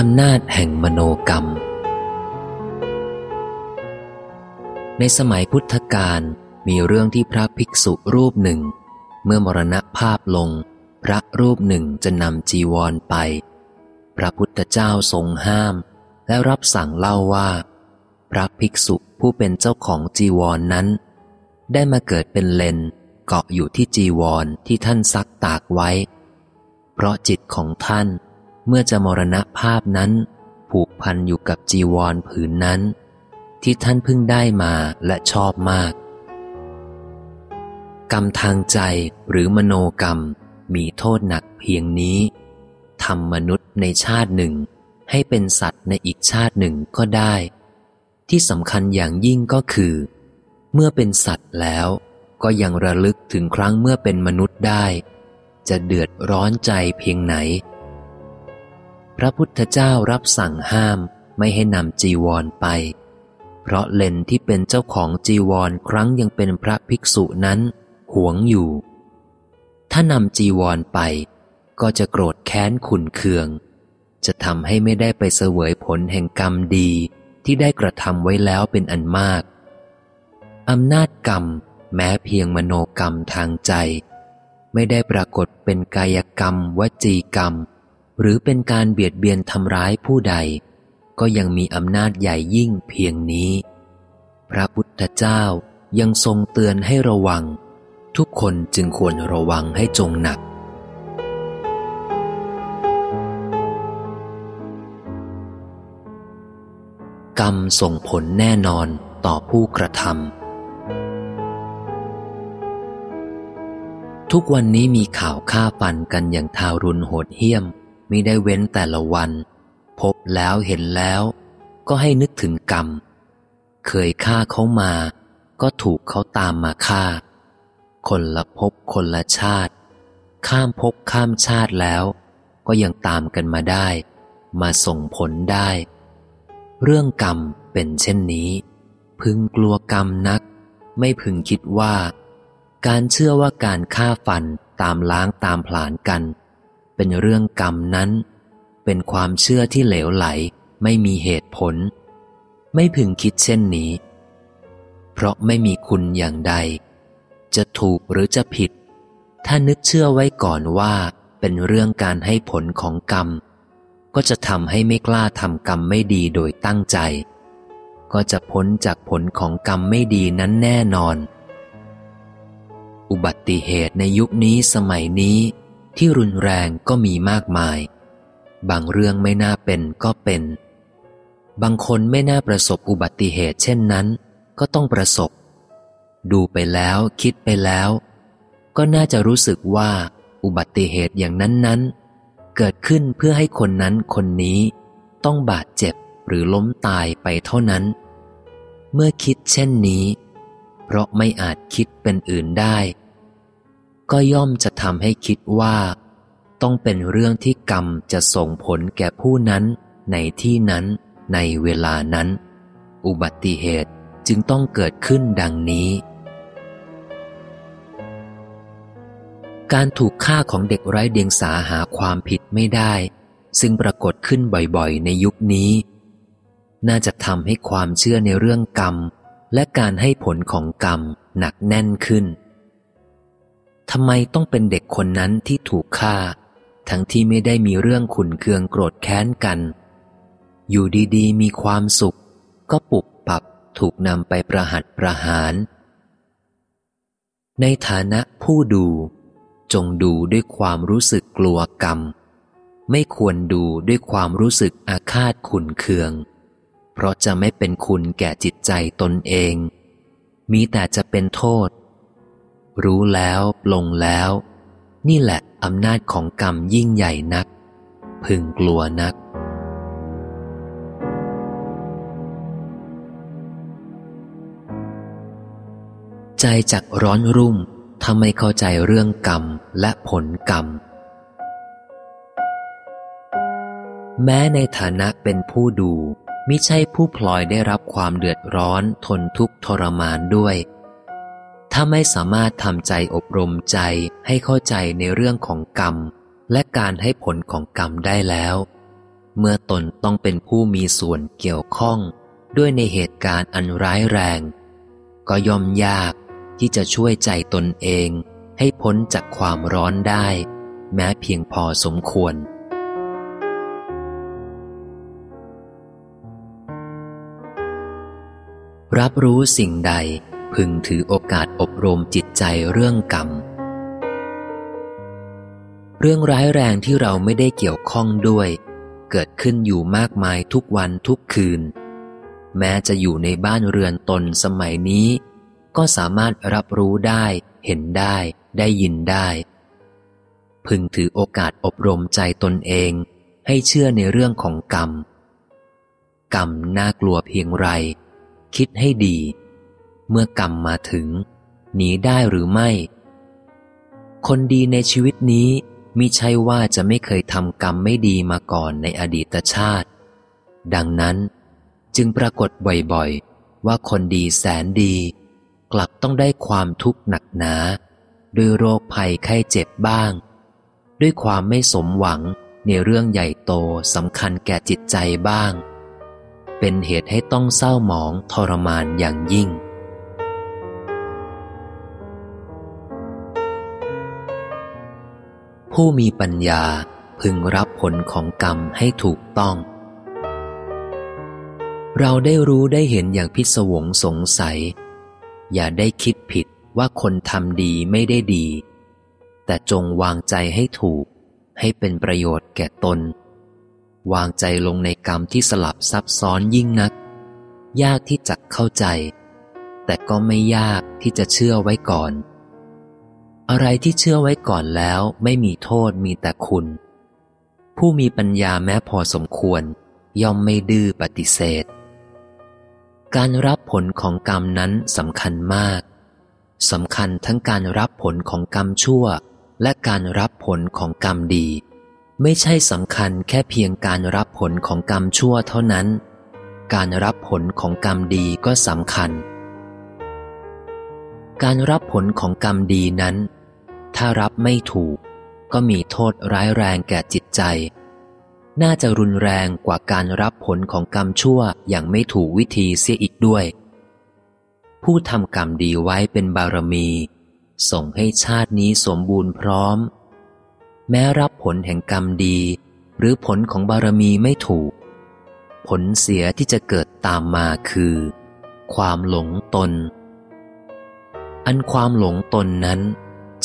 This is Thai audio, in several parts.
อำนาจแห่งมโนกรรม ในสมัยพุทธกาลมีเรื่องที่พระภิกษุรูปหนึ่ง เมื่อมรณภาพลง พระรูปหนึ่งจะนำจีวรไป พระพุทธเจ้าทรงห้าม และรับสั่งเล่าว่า พระภิกษุผู้เป็นเจ้าของจีวรนนั้น ได้มาเกิดเป็นเลนเกาะอยู่ที่จีวรที่ท่านซักตากไว้ เพราะจิตของท่าน เมื่อจะมรณภาพนั้น ผูกพันอยู่กับจีวรผืนนั้น ที่ท่านเพิ่งได้มาและชอบมาก กรรมทางใจหรือมโนกรรมมีโทษหนักเพียงนี้ทำมนุษย์ในชาติหนึ่ง ให้เป็นสัตว์ในอีกชาติหนึ่งก็ได้ ที่สำคัญอย่างยิ่งก็คือ เมื่อเป็นสัตว์แล้วก็ยังระลึกถึงครั้งเมื่อเป็นมนุษย์ได้ จะเดือดร้อนใจเพียงไหน พระพุทธเจ้ารับสั่งห้ามไม่ให้นำจีวรไป เพราะเลนที่เป็นเจ้าของจีวรครั้งยังเป็นพระภิกษุนั้นหวงอยู่ ถ้านำจีวรไป ก็จะโกรธแค้นขุนเคือง จะทำให้ไม่ได้ไปเสวยผลแห่งกรรมดีที่ได้กระทำไว้แล้วเป็นอันมาก อำนาจกรรมแม้เพียงมโนกรรมทางใจ ไม่ได้ปรากฏเป็นกายกรรมวจีกรรม หรือเป็นการเบียดเบียนทำร้ายผู้ใด ก็ยังมีอำนาจใหญ่ยิ่งเพียงนี้ พระพุทธเจ้ายังทรงเตือนให้ระวัง ทุกคนจึงควรระวังให้จงหนัก กรรมส่งผลแน่นอนต่อผู้กระทำทุกวันนี้มีข่าวฆ่าฟันกันอย่างทารุณโหดเหี้ยม มิได้เว้นแต่ละวัน พบแล้วเห็นแล้ว ก็ให้นึกถึงกรรม เคยฆ่าเขามา ก็ถูกเขาตามมาฆ่า คนละพบคนละชาติ ข้ามพบข้ามชาติแล้ว ก็ยังตามกันมาได้ มาส่งผลได้ เรื่องกรรมเป็นเช่นนี้ พึงกลัวกรรมนัก ไม่พึงคิดว่า การเชื่อว่าการฆ่าฟันตามล้างตามผลาญกัน เป็นเรื่องกรรมนั้น เป็นความเชื่อที่เหลวไหลไม่มีเหตุผล ไม่พึงคิดเช่นนี้ เพราะไม่มีคุณอย่างใด จะถูกหรือจะผิด ถ้านึกเชื่อไว้ก่อนว่า เป็นเรื่องการให้ผลของกรรม ก็จะทำให้ไม่กล้าทำกรรมไม่ดีโดยตั้งใจ ก็จะพ้นจากผลของกรรมไม่ดีนั้นแน่นอน อุบัติเหตุในยุคนี้สมัยนี้ ที่รุนแรงก็มีมากมาย บางเรื่องไม่น่าเป็นก็เป็น บางคนไม่น่าประสบอุบัติเหตุเช่นนั้น ก็ต้องประสบ ดูไปแล้วคิดไปแล้ว ก็น่าจะรู้สึกว่าอุบัติเหตุอย่างนั้นๆเกิดขึ้นเพื่อให้คนนั้นคนนี้ ต้องบาดเจ็บหรือล้มตายไปเท่านั้น เมื่อคิดเช่นนี้ เพราะไม่อาจคิดเป็นอื่นได้ ก็ย่อมจะทำให้คิดว่า ต้องเป็นเรื่องที่กรรมจะส่งผลแก่ผู้นั้นในที่นั้นในเวลานั้น อุบัติเหตุจึงต้องเกิดขึ้นดังนี้ การถูกฆ่าของเด็กไร้เดียงสาหาความผิดไม่ได้ ซึ่งปรากฏขึ้นบ่อยๆ ในยุคนี้ น่าจะทำให้ความเชื่อในเรื่องกรรม และการให้ผลของกรรมหนักแน่นขึ้น ทำไมต้องเป็นเด็กคนนั้นที่ถูกฆ่า ทั้งที่ไม่ได้มีเรื่องขุนเคืองโกรธแค้นกัน อยู่ดีๆ มีความสุข ก็ปุบปับถูกนำไปประหัตประหาร ในฐานะผู้ดู จงดูด้วยความรู้สึกกลัวกรรม ไม่ควรดูด้วยความรู้สึกอาฆาตขุนเคือง เพราะจะไม่เป็นคุณแก่จิตใจตนเอง มีแต่จะเป็นโทษ รู้แล้วลงแล้ว นี่แหละอำนาจของกรรมยิ่งใหญ่นัก พึงกลัวนัก ใจจักร้อนรุ่มทำไม่เข้าใจเรื่องกรรมและผลกรรม แม้ในฐานะเป็นผู้ดู มิใช่ผู้พลอยได้รับความเดือดร้อนทนทุกข์ทรมานด้วย ถ้าไม่สามารถทำใจอบรมใจให้เข้าใจในเรื่องของกรรม และการให้ผลของกรรมได้แล้ว เมื่อตนต้องเป็นผู้มีส่วนเกี่ยวข้อง ด้วยในเหตุการณ์อันร้ายแรง ก็ย่อมยากที่จะช่วยใจตนเอง ให้พ้นจากความร้อนได้ แม้เพียงพอสมควร รับรู้สิ่งใด พึงถือโอกาสอบรมจิตใจเรื่องกรรม เรื่องร้ายแรงที่เราไม่ได้เกี่ยวข้องด้วย เกิดขึ้นอยู่มากมายทุกวันทุกคืน แม้จะอยู่ในบ้านเรือนตนสมัยนี้ ก็สามารถรับรู้ได้ เห็นได้ ได้ยินได้ พึงถือโอกาสอบรมใจตนเองให้เชื่อในเรื่องของกรรม กรรมน่ากลัวเพียงไร คิดให้ดี เมื่อกรรมมาถึง หนีได้หรือไม่ คนดีในชีวิตนี้มิใช่ว่าจะไม่เคยทำกรรมไม่ดีมาก่อนในอดีตชาติ ดังนั้นจึงปรากฏบ่อยๆ ว่าคนดีแสนดี กลับต้องได้ความทุกข์หนักหนา ด้วยโรคภัยไข้เจ็บบ้าง ด้วยความไม่สมหวังในเรื่องใหญ่โตสำคัญแก่จิตใจบ้าง เป็นเหตุให้ต้องเศร้าหมองทรมานอย่างยิ่ง ผู้มีปัญญาพึงรับผลของกรรมให้ถูกต้อง เราได้รู้ได้เห็นอย่างพิศวงสงสัย อย่าได้คิดผิดว่าคนทำดีไม่ได้ดี แต่จงวางใจให้ถูก ให้เป็นประโยชน์แก่ตน วางใจลงในกรรมที่สลับซับซ้อนยิ่งนัก ยากที่จะเข้าใจ แต่ก็ไม่ยากที่จะเชื่อไว้ก่อน อะไรที่เชื่อไว้ก่อนแล้วไม่มีโทษมีแต่คุณ ผู้มีปัญญาแม้พอสมควร ย่อมไม่ดื้อปฏิเสธ การรับผลของกรรมนั้นสำคัญมากสำคัญทั้งการรับผลของกรรมชั่ว และการรับผลของกรรมดี ไม่ใช่สำคัญแค่เพียงการรับผลของกรรมชั่วเท่านั้น การรับผลของกรรมดีก็สำคัญการรับผลของกรรมดีนั้น ถ้ารับไม่ถูก ก็มีโทษร้ายแรงแก่จิตใจ น่าจะรุนแรงกว่าการรับผลของกรรมชั่วอย่างไม่ถูกวิธีเสียอีกด้วย ผู้ทำกรรมดีไว้เป็นบารมี ส่งให้ชาตินี้สมบูรณ์พร้อม แม้รับผลแห่งกรรมดี หรือผลของบารมีไม่ถูก ผลเสียที่จะเกิดตามมาคือ ความหลงตน อันความหลงตนนั้น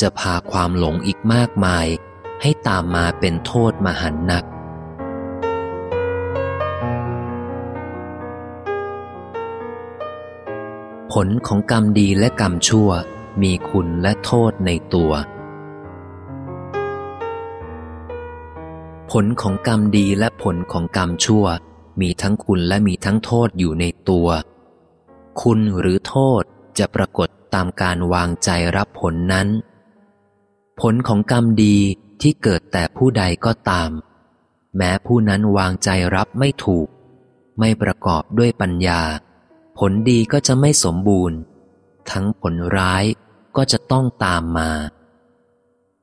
จะพาความหลงอีกมากมาย ให้ตามมาเป็นโทษมหันนัก ผลของกรรมดีและกรรมชั่วมีคุณและโทษในตัว ผลของกรรมดีและผลของกรรมชั่ว มีทั้งคุณและมีทั้งโทษอยู่ในตัว คุณหรือโทษจะปรากฏตามการวางใจรับผลนั้น ผลของกรรมดีที่เกิดแต่ผู้ใดก็ตาม แม้ผู้นั้นวางใจรับไม่ถูก ไม่ประกอบด้วยปัญญา ผลดีก็จะไม่สมบูรณ์ ทั้งผลร้ายก็จะต้องตามมา